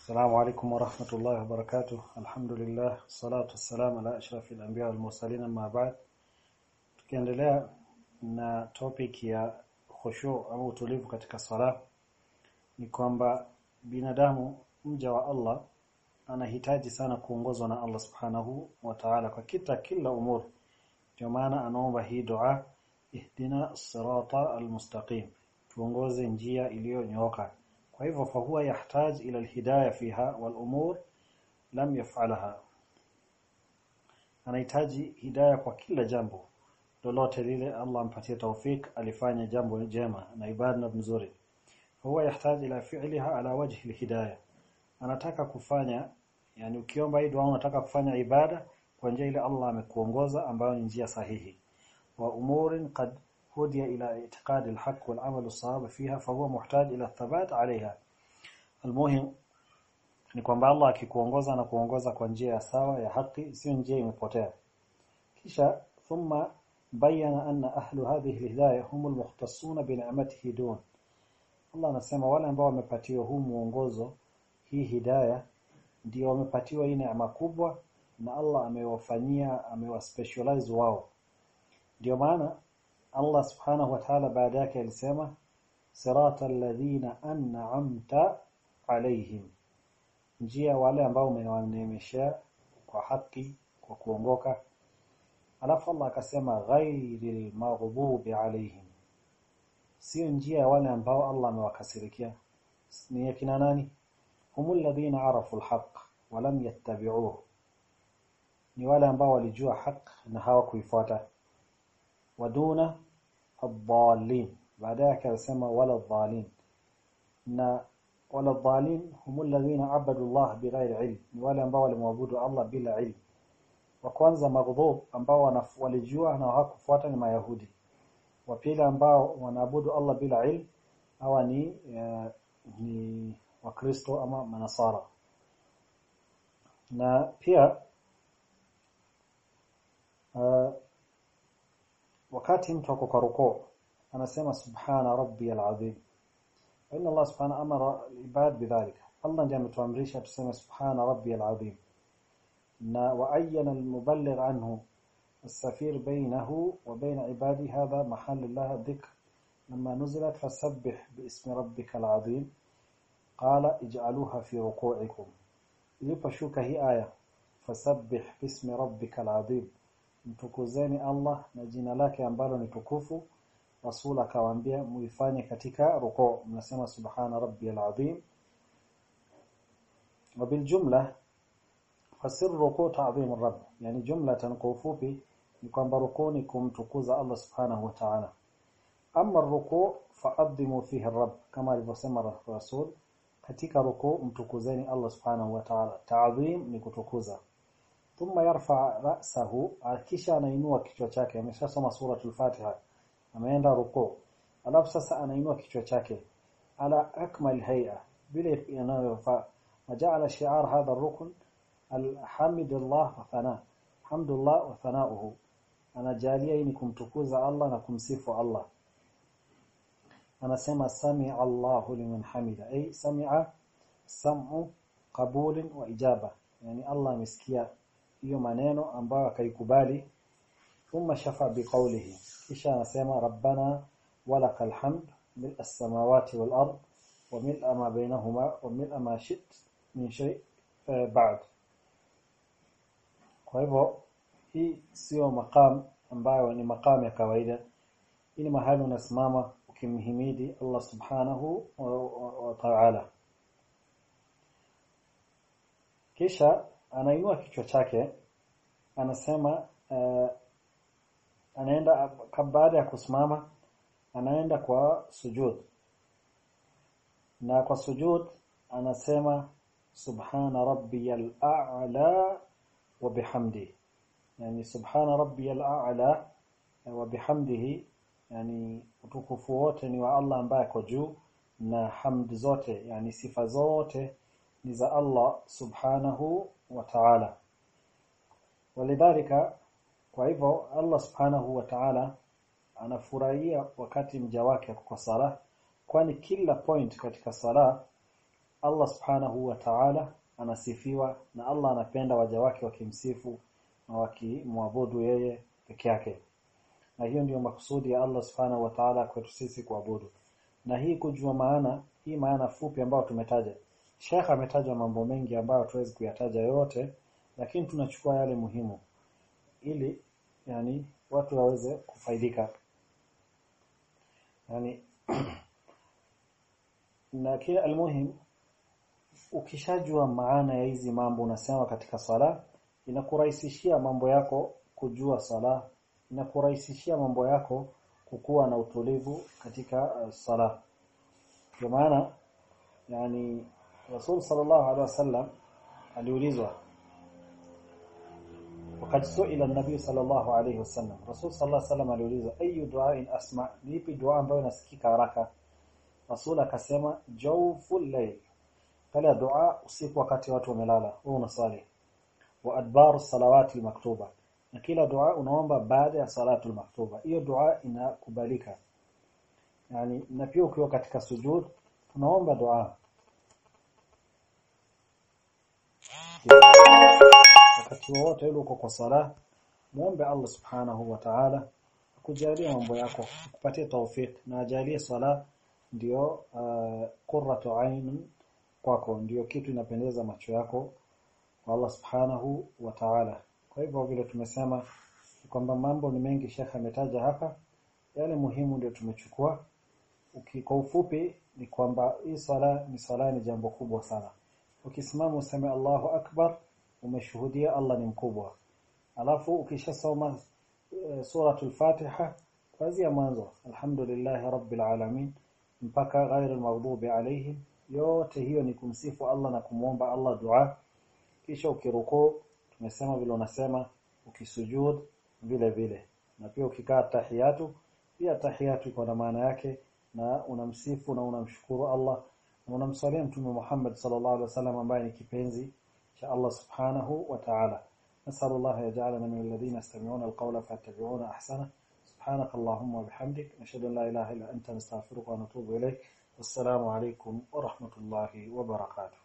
السلام عليكم ورحمة الله وبركاته الحمد لله والصلاة والسلام على أشرف الأنبياء والمرسلين أما بعد tukiendelea na topic ya khushu au utulivu katika sala ni kwamba binadamu mja wa Allah anahitaji sana kuongozwa na Allah subhanahu wa ta'ala kwa kita kila umur ndio maana anaomba hii dua ihdina sirata almustaqim tuongoze njia iliyonyooka kwa hivyo fahuwa yahtaj ila alhidayah fiha wal umur lam yaf'alaha. Anahitaji hidayah kwa kila jambo lolote lile Allah ampatie taufik alifanya jambo jema na ibada mzuri. Huwa yahitaji ila fi'liha ala wajhi alhidayah anataka kufanya yani ukiomba hii dua unataka kufanya ibada kwa njia ile Allah amekuongoza ambayo ni njia sahihi. Wa umurin qad hudiya إلى اعتقاد الحق والعمل الصواب فيها فهو محتاج الثبات ila thabat alayha. Almuhim ni kwamba Allah akikuongoza na kuongoza kwa njia ya sawa ya haki sio njia imepotea. Kisha thumma bayana anna ahlu hadhihi alhidayah hum almukhtassun bi ni'matihi dun. Allah anasema wale ambao wamepatiwa huu muongozo hii hidayah ndio wamepatiwa hii neema kubwa na Allah amewafanyia amewaspecialize wao. Ndio maana Allah subhanahu wa ta'ala baada yake alisema sirata alladhina an'amta alaihim njia wale ambao umewaneemesha kwa haki kwa kuongoka alafu Allah akasema ghairil maghdubi alaihim sio njia ya wale ambao Allah amewakasirikia ni yakina nani humul ladhina arafu alhaq wa lam yattabi'uhu ni wale ambao walijua haq na hawakuifuata waduna ad-dallin. Baadaye akasema wala dhalin na wala dhalin humul ladhina abadu Allah bighairi ilm. Ni wale ambao walimwabudu Allah bila ilm. Wa kwanza maghdhub ambao walijua na hawakufuata ni mayahudi. Wa pili ambao wanaabudu Allah bila ilm hawa ni uh, ni wakristo ama manasara. Na pia uh, wakati mtu ako kwa anasema subhana rabbiyal azim inna Allah subhanahu amara ibad bidhalika Allah ndiye ametuamrisha tuseme subhana rabbiyal azim na وأين المبلغ عنه السفير بينه وبين عباده هذا محل الله الذكر لما نزلت فسبح باسم ربك العظيم قال اجعلوها في ركوعكم iliposhuka hii aya fasabbih bismi rabbikal azim mtukuzeni Allah na jina lake ambalo ni tukufu rasul akawaambia muifanye katika rukuu mnasema subhana rabbiyal azim وبالجمله fasir ruku ta'zim rabb yani jumlatan kwa ufupi ni kwamba rukuu ni kumtukuza Allah subhanahu wa ta'ala amma ruku fa'adhimu fihi rabb kama alivyosema rasul katika ruku mtukuzeni Allah subhanahu wa ta'ala ta'zim ni kutukuza ثم يرفع رأسه. أكيشا أنا ينوى كتوى تاكي مثل يعني سما سورة الفاتحة. أما يندى ركوع. ألا بسس أنا ينوى كتوى على أكمل هيئة. بلا ينوى يرفع. وجعل شعار هذا الركن الحمد الله وثناء. حمد الله وثناؤه. أنا جالية إنكم تكوز الله نكم سيف الله. أنا سمع سمع الله لمن حمد أي سمع سمع قبول وإجابة. يعني الله مسكيه hiyo maneno ambayo akaikubali thumma shafa biqawlihi kisha anasema rabbana walakal hamd mil as-samawati wal ard wa mil ma bainahuma wa mil ma shi't min shay ba'd kwa hivyo hii sio makam ambayo ni makam ya kawaida ni mahali unasimama ukimhimidi Allah subhanahu wa ta'ala kisha anainua kichwa chake anasema uh, anaenda baada ya kusimama anaenda kwa sujud. Na kwa sujud anasema subhana rabbiyal a'la wa bihamdi. Yani subhana rabbiyal a'la wa bihamdihi. Yani utukufu wote ni wa Allah ambaye ako juu na hamdi zote yani sifa zote ni za Allah subhanahu wa ta'ala. Walidhalika kwa hivyo Allah subhanahu wa ta'ala anafurahia wakati mja wake kwa sala kwani kila point katika sala Allah subhanahu wa ta'ala anasifiwa na Allah anapenda waja wake wakimsifu na wakimwabudu yeye peke yake. Na hiyo ndiyo makusudi ya Allah subhanahu wa ta'ala kwetu sisi kuabudu. Na hii kujua maana hii maana fupi ambayo tumetaja Sheikh ametaja mambo mengi ambayo tuwezi kuyataja yote lakini tunachukua yale muhimu ili yani watu waweze kufaidika. Yani na kila almuhim ukishajua maana ya hizi mambo unasema katika sala inakurahisishia mambo yako kujua sala inakurahisishia mambo yako kukuwa na utulivu katika uh, sala. Kwa maana yani Rasul sallallahu alaihi wasallam aliulizwa wakati suila nabii sallallahu alaihi wasallam. Rasul sallallahu alaihi wasallam aliulizwa ayu du'ain asma nipi ipi dua ambayo nasikika haraka? Rasul akasema jawful layl. Kala dua usiku wakati watu wamelala wewe unasali wa adbar salawati maktuba na kila dua unaomba baada ya salatu maktuba hiyo dua inakubalika. Yani na pia ukiwa katika sujud tunaomba dua wakati wote ule uko kwa sala muombe Allah subhanahu wa ta'ala akujalie mambo yako kupatie tawfik na ajalie sala ndio uh, qurratu ain kwako ndio kitu inapendeza macho yako kwa Allah subhanahu wa ta'ala. Kwa hivyo vile tumesema kwamba mambo ni mengi shekha ametaja hapa yale muhimu ndio tumechukua. Kwa ufupi ni kwamba hii sala ni sala ni jambo kubwa sana ukisimama useme Allahu akbar umeshuhudia Allah ni mkubwa. Alafu ukishasoma e, suratul Fatiha kuanzia mwanzo alhamdulillahi rabbil alamin mpaka ghairil maghdubi alayhim, yote hiyo ni kumsifu Allah na kumuomba Allah dua. Kisha ukirukuu tumesema vile unasema ukisujud vile vile. Na pia ukikaa tahiyatu pia tahiyatu iko na maana yake na unamsifu na unamshukuru Allah na unamsalia mtume Muhammad sallallahu alaihi wasallam ambaye ni kipenzi cha Allah subhanahu wa ta'ala. نسأل الله يجعلنا من الذين يستمعون القول فيتبعون أحسنه سبحانك اللهم وبحمدك نشهد أن لا إله إلا أنت نستغفرك ونتوب إليك والسلام عليكم ورحمة الله وبركاته